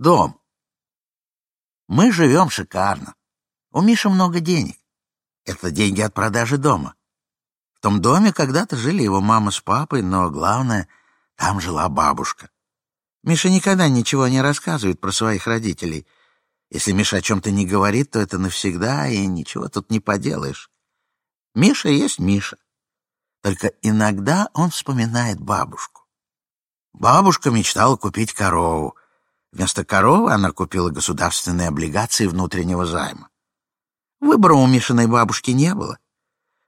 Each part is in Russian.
Дом. Мы живем шикарно. У Миши много денег. Это деньги от продажи дома. В том доме когда-то жили его мама с папой, но главное, там жила бабушка. Миша никогда ничего не рассказывает про своих родителей. Если Миша о чем-то не говорит, то это навсегда, и ничего тут не поделаешь. Миша есть Миша. Только иногда он вспоминает бабушку. Бабушка мечтала купить корову. Вместо коровы она купила государственные облигации внутреннего займа. Выбора у Мишиной бабушки не было.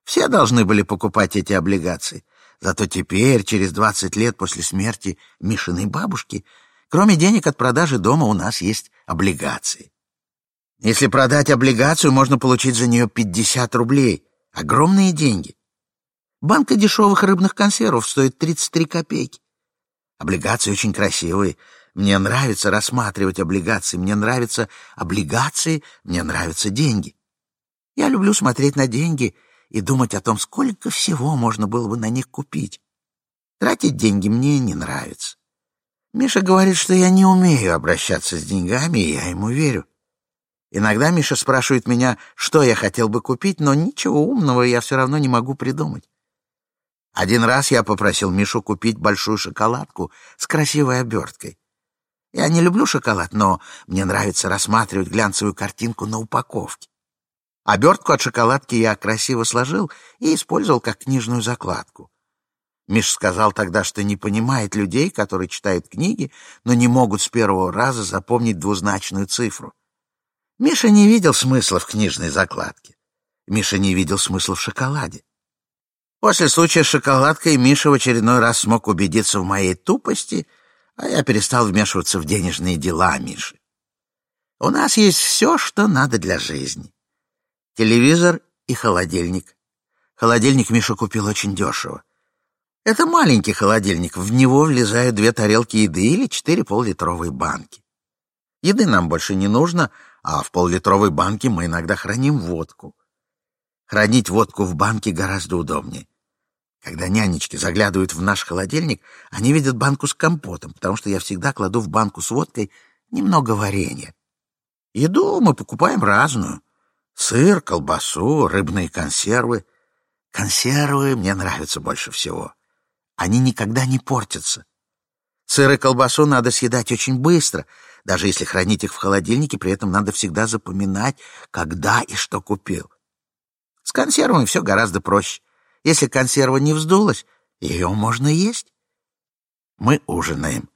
Все должны были покупать эти облигации. Зато теперь, через 20 лет после смерти Мишиной бабушки, кроме денег от продажи дома у нас есть облигации. Если продать облигацию, можно получить за нее 50 рублей. Огромные деньги. Банка дешевых рыбных консервов стоит 33 копейки. Облигации очень красивые. Мне нравится рассматривать облигации, мне нравятся облигации, мне нравятся деньги. Я люблю смотреть на деньги и думать о том, сколько всего можно было бы на них купить. Тратить деньги мне не нравится. Миша говорит, что я не умею обращаться с деньгами, и я ему верю. Иногда Миша спрашивает меня, что я хотел бы купить, но ничего умного я все равно не могу придумать. Один раз я попросил Мишу купить большую шоколадку с красивой оберткой. Я не люблю шоколад, но мне нравится рассматривать глянцевую картинку на упаковке. Обертку от шоколадки я красиво сложил и использовал как книжную закладку. Миш сказал тогда, что не понимает людей, которые читают книги, но не могут с первого раза запомнить двузначную цифру. Миша не видел смысла в книжной закладке. Миша не видел смысла в шоколаде. После случая с шоколадкой Миша в очередной раз смог убедиться в моей тупости, а я перестал вмешиваться в денежные дела Миши. У нас есть все, что надо для жизни. Телевизор и холодильник. Холодильник Миша купил очень дешево. Это маленький холодильник, в него влезают две тарелки еды или четыре поллитровые банки. Еды нам больше не нужно, а в поллитровой банке мы иногда храним водку. Хранить водку в банке гораздо удобнее. Когда нянечки заглядывают в наш холодильник, они видят банку с компотом, потому что я всегда кладу в банку с водкой немного варенья. Еду мы покупаем разную. Сыр, колбасу, рыбные консервы. Консервы мне нравятся больше всего. Они никогда не портятся. Сыр и колбасу надо съедать очень быстро, даже если хранить их в холодильнике, при этом надо всегда запоминать, когда и что купил. С консервами все гораздо проще. Если консерва не вздулась, ее можно есть. Мы ужинаем.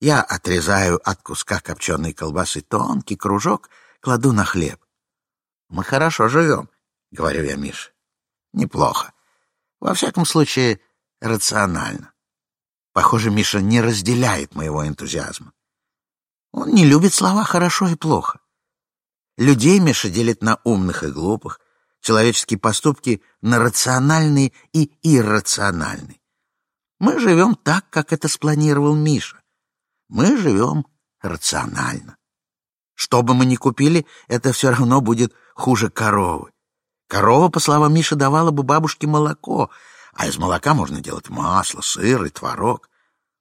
Я отрезаю от куска копченой колбасы тонкий кружок, кладу на хлеб. Мы хорошо живем, говорю я Мише. Неплохо. Во всяком случае, рационально. Похоже, Миша не разделяет моего энтузиазма. Он не любит слова «хорошо» и «плохо». Людей Миша делит на умных и глупых, человеческие поступки на рациональные и иррациональные. Мы живем так, как это спланировал Миша. Мы живем рационально. Что бы мы ни купили, это все равно будет хуже коровы. Корова, по словам Миши, давала бы бабушке молоко, а из молока можно делать масло, сыр и творог.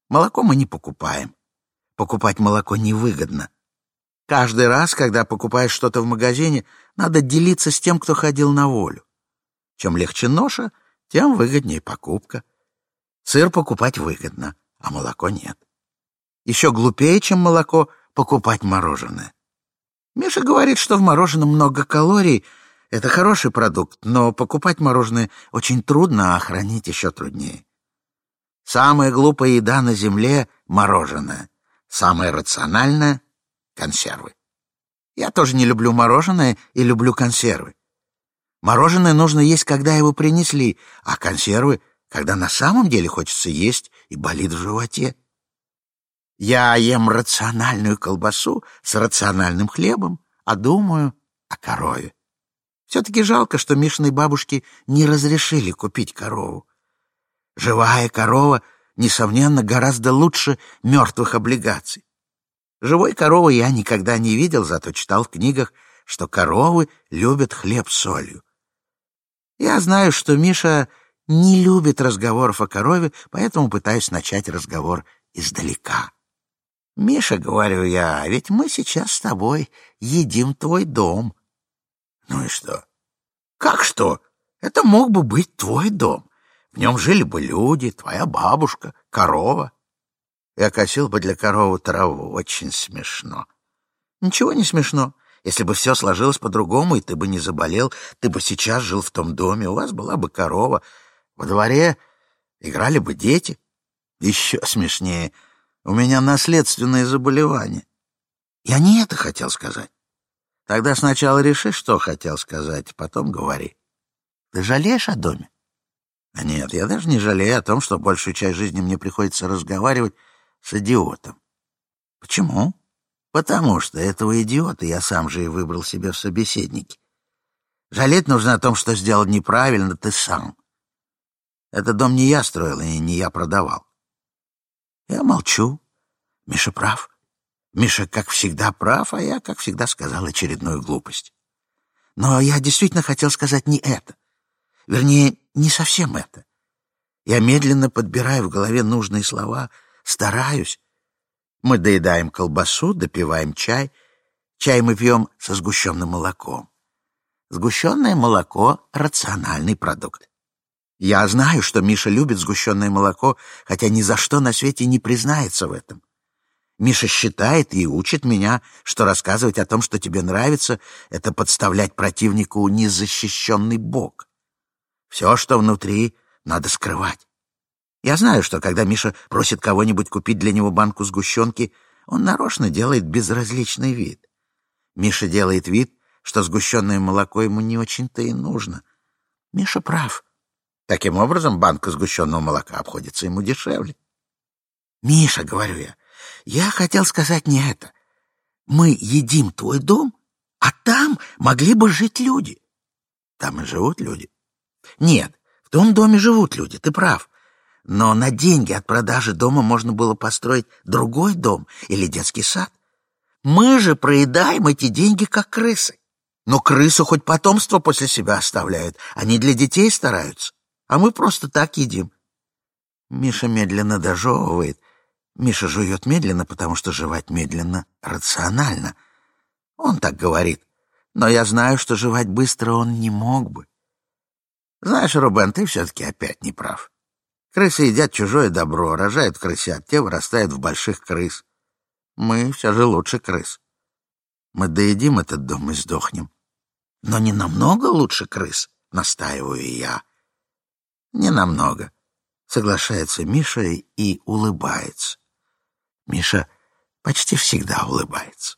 Молоко мы не покупаем. Покупать молоко невыгодно. Каждый раз, когда покупаешь что-то в магазине, надо делиться с тем, кто ходил на волю. Чем легче ноша, тем выгоднее покупка. Сыр покупать выгодно, а молоко нет. Еще глупее, чем молоко, покупать мороженое. Миша говорит, что в мороженом много калорий. Это хороший продукт, но покупать мороженое очень трудно, а хранить еще труднее. Самая глупая еда на земле — мороженое. Самая рациональная — консервы. Я тоже не люблю мороженое и люблю консервы. Мороженое нужно есть, когда его принесли, а консервы — когда на самом деле хочется есть и болит в животе. Я ем рациональную колбасу с рациональным хлебом, а думаю о корове. Все-таки жалко, что Мишиной бабушке не разрешили купить корову. Живая корова, несомненно, гораздо лучше мертвых облигаций. Живой коровы я никогда не видел, зато читал в книгах, что коровы любят хлеб с солью. Я знаю, что Миша не любит разговоров о корове, поэтому пытаюсь начать разговор издалека. Миша, говорю я, ведь мы сейчас с тобой едим твой дом. Ну и что? Как что? Это мог бы быть твой дом. В нем жили бы люди, твоя бабушка, корова. Я косил бы для коровы траву. Очень смешно. Ничего не смешно. Если бы все сложилось по-другому, и ты бы не заболел, ты бы сейчас жил в том доме, у вас была бы корова. Во дворе играли бы дети. Еще смешнее. У меня наследственное заболевание. Я не это хотел сказать. Тогда сначала реши, что хотел сказать, потом говори. Ты жалеешь о доме? А нет, я даже не жалею о том, что большую часть жизни мне приходится разговаривать с идиотом. Почему? Потому что этого идиота я сам же и выбрал себе в собеседнике. Жалеть нужно о том, что сделал неправильно ты сам. Этот дом не я строил и не я продавал. Я молчу. Миша прав. Миша, как всегда, прав, а я, как всегда, сказал очередную глупость. Но я действительно хотел сказать не это. Вернее, не совсем это. Я медленно подбираю в голове нужные слова, стараюсь, мы доедаем колбасу, допиваем чай. Чай мы пьем со сгущенным молоком. Сгущенное молоко — рациональный продукт. Я знаю, что Миша любит сгущенное молоко, хотя ни за что на свете не признается в этом. Миша считает и учит меня, что рассказывать о том, что тебе нравится, это подставлять противнику незащищенный бок. Все, что внутри, надо скрывать. Я знаю, что когда Миша просит кого-нибудь купить для него банку сгущенки, он нарочно делает безразличный вид. Миша делает вид, что сгущенное молоко ему не очень-то и нужно. Миша прав. Таким образом, банка сгущенного молока обходится ему дешевле. «Миша», — говорю я, — «я хотел сказать не это. Мы едим твой дом, а там могли бы жить люди». «Там и живут люди?» «Нет, в том доме живут люди, ты прав. Но на деньги от продажи дома можно было построить другой дом или детский сад. Мы же проедаем эти деньги, как крысы. Но крысу хоть потомство после себя оставляют, они для детей стараются, а мы просто так едим. Миша медленно дожевывает. Миша жует медленно, потому что жевать медленно рационально. Он так говорит, но я знаю, что жевать быстро он не мог бы. Знаешь, Рубен, ты все-таки опять не прав. Крысы едят чужое добро, рожают крысят, те вырастают в больших крыс. Мы все же лучше крыс. Мы доедим этот дом и сдохнем. Но не намного лучше крыс, настаиваю я. Не намного, соглашается Миша и улыбается. Миша почти всегда улыбается.